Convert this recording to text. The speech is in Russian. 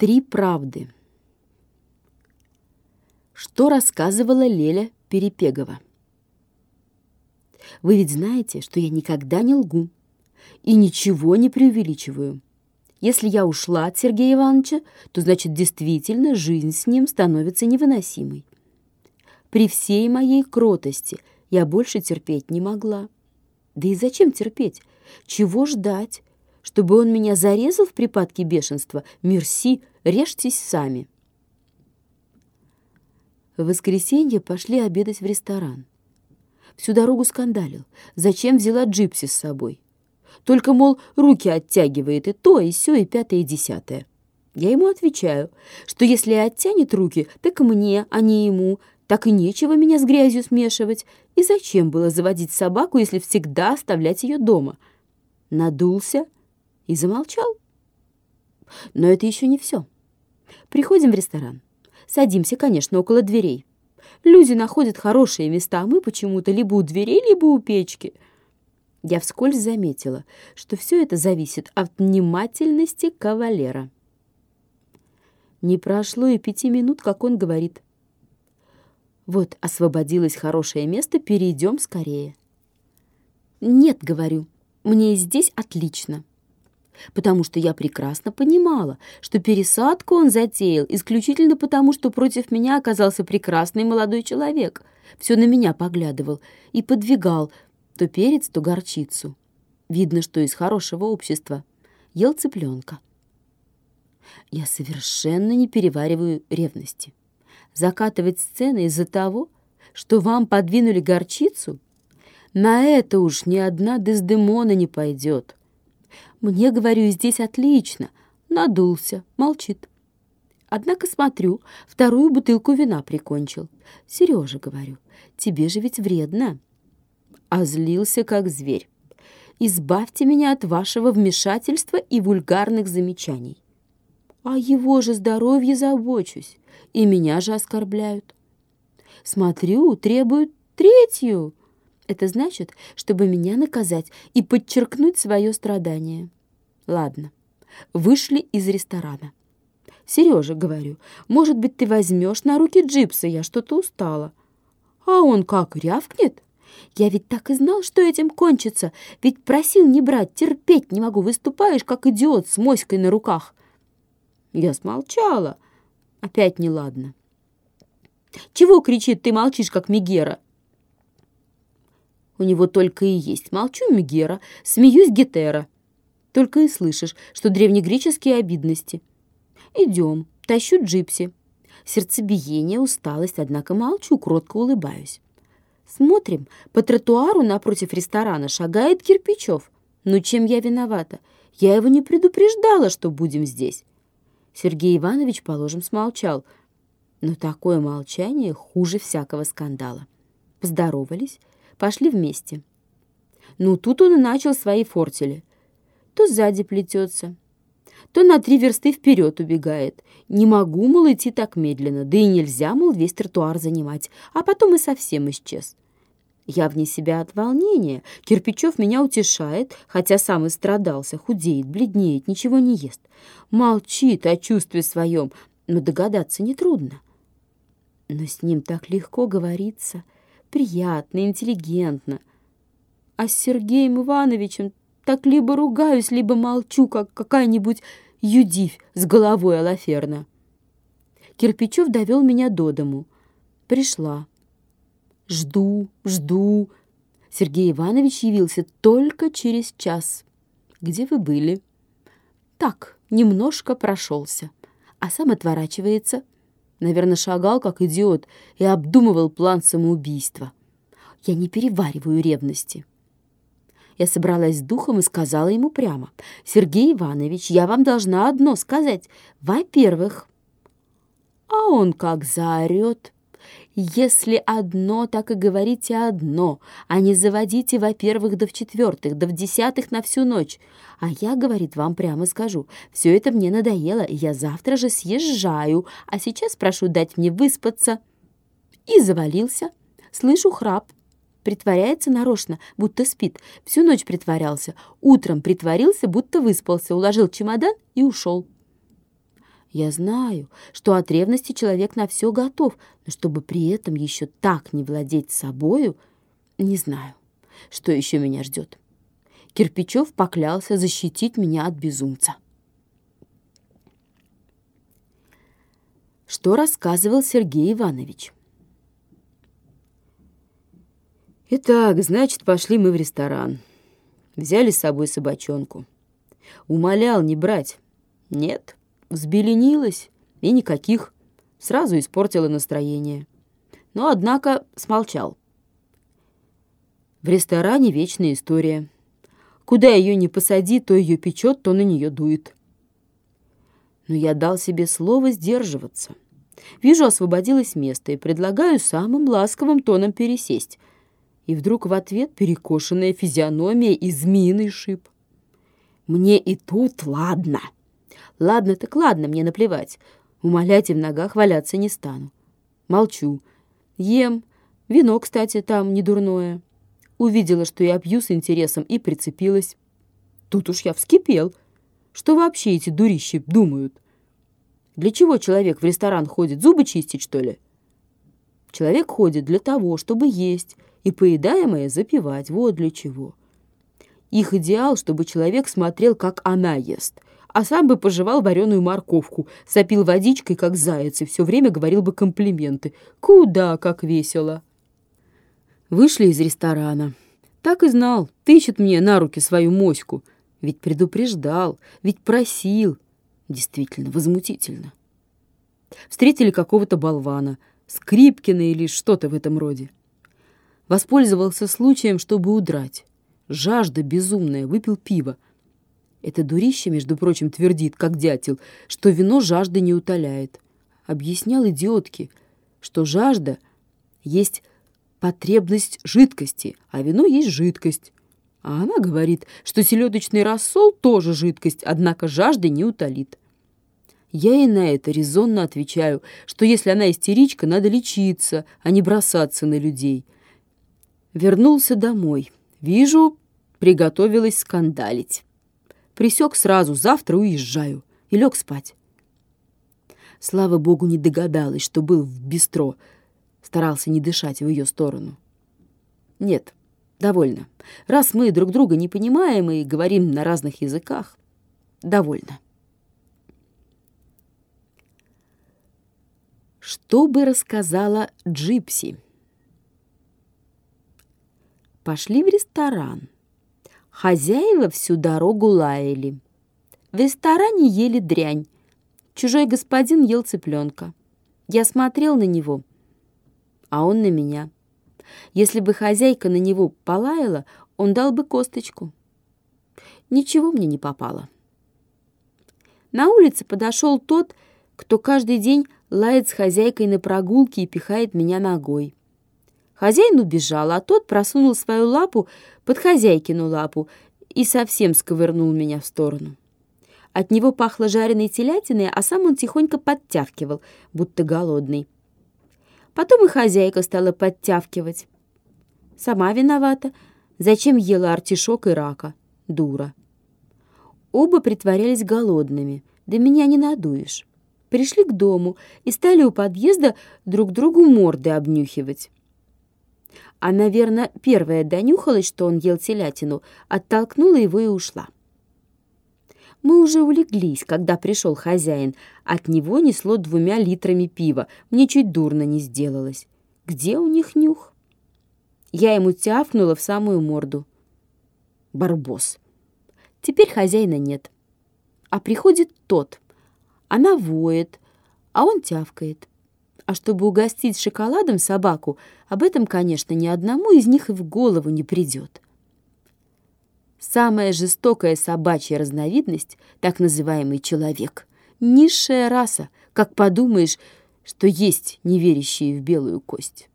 Три правды. Что рассказывала Леля Перепегова? Вы ведь знаете, что я никогда не лгу и ничего не преувеличиваю. Если я ушла от Сергея Ивановича, то значит действительно жизнь с ним становится невыносимой. При всей моей кротости я больше терпеть не могла. Да и зачем терпеть? Чего ждать? Чтобы он меня зарезал в припадке бешенства? Мерси, режьтесь сами. В воскресенье пошли обедать в ресторан. Всю дорогу скандалил. Зачем взяла джипси с собой? Только, мол, руки оттягивает и то, и все, и пятое, и десятое. Я ему отвечаю, что если оттянет руки, так мне, а не ему, так и нечего меня с грязью смешивать. И зачем было заводить собаку, если всегда оставлять ее дома? Надулся и замолчал. Но это еще не все. Приходим в ресторан. Садимся, конечно, около дверей. Люди находят хорошие места, а мы почему-то либо у дверей, либо у печки — я вскользь заметила, что все это зависит от внимательности кавалера. Не прошло и пяти минут, как он говорит. «Вот, освободилось хорошее место, перейдем скорее». «Нет», — говорю, — «мне здесь отлично» потому что я прекрасно понимала, что пересадку он затеял исключительно потому, что против меня оказался прекрасный молодой человек. Все на меня поглядывал и подвигал, то перец, то горчицу. Видно, что из хорошего общества. Ел цыпленка. Я совершенно не перевариваю ревности. Закатывать сцены из-за того, что вам подвинули горчицу, на это уж ни одна Дездемона не пойдет. Мне, говорю, здесь отлично. Надулся, молчит. Однако смотрю, вторую бутылку вина прикончил. Сережа, говорю, тебе же ведь вредно а злился как зверь. «Избавьте меня от вашего вмешательства и вульгарных замечаний. О его же здоровье забочусь, и меня же оскорбляют. Смотрю, требуют третью. Это значит, чтобы меня наказать и подчеркнуть свое страдание. Ладно, вышли из ресторана. Сережа, говорю, может быть, ты возьмешь на руки джипса, я что-то устала. А он как рявкнет? Я ведь так и знал, что этим кончится. Ведь просил не брать, терпеть не могу. Выступаешь, как идиот, с моськой на руках. Я смолчала. Опять неладно. Чего кричит, ты молчишь, как Мегера? У него только и есть. Молчу, Мегера, смеюсь, Гетера. Только и слышишь, что древнегреческие обидности. Идем, тащу джипси. Сердцебиение, усталость, однако молчу, кротко улыбаюсь. Смотрим, по тротуару напротив ресторана шагает Кирпичев. Ну чем я виновата? Я его не предупреждала, что будем здесь. Сергей Иванович, положим, смолчал. Но такое молчание хуже всякого скандала. Поздоровались, пошли вместе. Ну, тут он и начал свои фортели. То сзади плетется, то на три версты вперед убегает. Не могу, мол, идти так медленно, да и нельзя, мол, весь тротуар занимать, а потом и совсем исчез. Я вне себя от волнения. Кирпичев меня утешает, хотя сам и страдался, худеет, бледнеет, ничего не ест. Молчит о чувстве своем, но догадаться нетрудно. Но с ним так легко говорится, приятно, интеллигентно. А с Сергеем Ивановичем так либо ругаюсь, либо молчу, как какая-нибудь юдивь с головой Алаферна. Кирпичев довел меня до дому. Пришла. Жду, жду. Сергей Иванович явился только через час. Где вы были? Так, немножко прошелся. А сам отворачивается. Наверное, шагал, как идиот, и обдумывал план самоубийства. Я не перевариваю ревности. Я собралась с духом и сказала ему прямо. «Сергей Иванович, я вам должна одно сказать. Во-первых...» А он как заорет. Если одно, так и говорите одно, а не заводите, во-первых, да в-четвертых, да в-десятых на всю ночь. А я, говорит, вам прямо скажу, все это мне надоело, я завтра же съезжаю, а сейчас прошу дать мне выспаться. И завалился. Слышу храп. Притворяется нарочно, будто спит. Всю ночь притворялся. Утром притворился, будто выспался, уложил чемодан и ушел. Я знаю, что от ревности человек на все готов, но чтобы при этом еще так не владеть собою, не знаю, что еще меня ждет. Кирпичев поклялся защитить меня от безумца. Что рассказывал Сергей Иванович? Итак, значит, пошли мы в ресторан. Взяли с собой собачонку. Умолял не брать. Нет, взбеленилась, и никаких. Сразу испортила настроение. Но, однако, смолчал. В ресторане вечная история. Куда ее не посади, то ее печет, то на нее дует. Но я дал себе слово сдерживаться. Вижу, освободилось место и предлагаю самым ласковым тоном пересесть. И вдруг в ответ перекошенная физиономия и змеиный шип. Мне и тут ладно. Ладно так ладно, мне наплевать. Умолять и в ногах валяться не стану. Молчу. Ем. Вино, кстати, там не дурное. Увидела, что я пью с интересом и прицепилась. Тут уж я вскипел. Что вообще эти дурищи думают? Для чего человек в ресторан ходит? Зубы чистить, что ли? Человек ходит для того, чтобы есть, и поедаемое запивать. Вот для чего. Их идеал, чтобы человек смотрел, как она ест, а сам бы пожевал вареную морковку, сопил водичкой, как заяц, и все время говорил бы комплименты. Куда как весело! Вышли из ресторана. Так и знал, тычет мне на руки свою моську. Ведь предупреждал, ведь просил. Действительно, возмутительно. Встретили какого-то болвана, Скрипкина или что-то в этом роде. Воспользовался случаем, чтобы удрать. Жажда безумная, выпил пиво. Это дурище, между прочим, твердит, как дятел, что вино жажды не утоляет. Объяснял идиотке, что жажда есть потребность жидкости, а вино есть жидкость. А она говорит, что селедочный рассол тоже жидкость, однако жажды не утолит. Я ей на это резонно отвечаю, что если она истеричка, надо лечиться, а не бросаться на людей. Вернулся домой. Вижу, приготовилась скандалить. Присек сразу, завтра уезжаю. И лег спать. Слава богу, не догадалась, что был в бистро — старался не дышать в ее сторону. «Нет, довольно. Раз мы друг друга не понимаем и говорим на разных языках, довольно». Что бы рассказала Джипси? Пошли в ресторан. Хозяева всю дорогу лаяли. В ресторане ели дрянь. Чужой господин ел цыпленка. Я смотрел на него — а он на меня. Если бы хозяйка на него полаяла, он дал бы косточку. Ничего мне не попало. На улице подошел тот, кто каждый день лает с хозяйкой на прогулке и пихает меня ногой. Хозяин убежал, а тот просунул свою лапу под хозяйкину лапу и совсем сковырнул меня в сторону. От него пахло жареной телятиной, а сам он тихонько подтягивал, будто голодный. Потом и хозяйка стала подтявкивать. Сама виновата. Зачем ела артишок и рака? Дура. Оба притворялись голодными. Да меня не надуешь. Пришли к дому и стали у подъезда друг другу морды обнюхивать. А, наверное, первая донюхалась, что он ел телятину, оттолкнула его и ушла. Мы уже улеглись, когда пришел хозяин. От него несло двумя литрами пива. Мне чуть дурно не сделалось. Где у них нюх? Я ему тяфнула в самую морду. Барбос. Теперь хозяина нет. А приходит тот. Она воет, а он тявкает. А чтобы угостить шоколадом собаку, об этом, конечно, ни одному из них и в голову не придет. Самая жестокая собачья разновидность, так называемый человек. Низшая раса, как подумаешь, что есть неверящие в белую кость.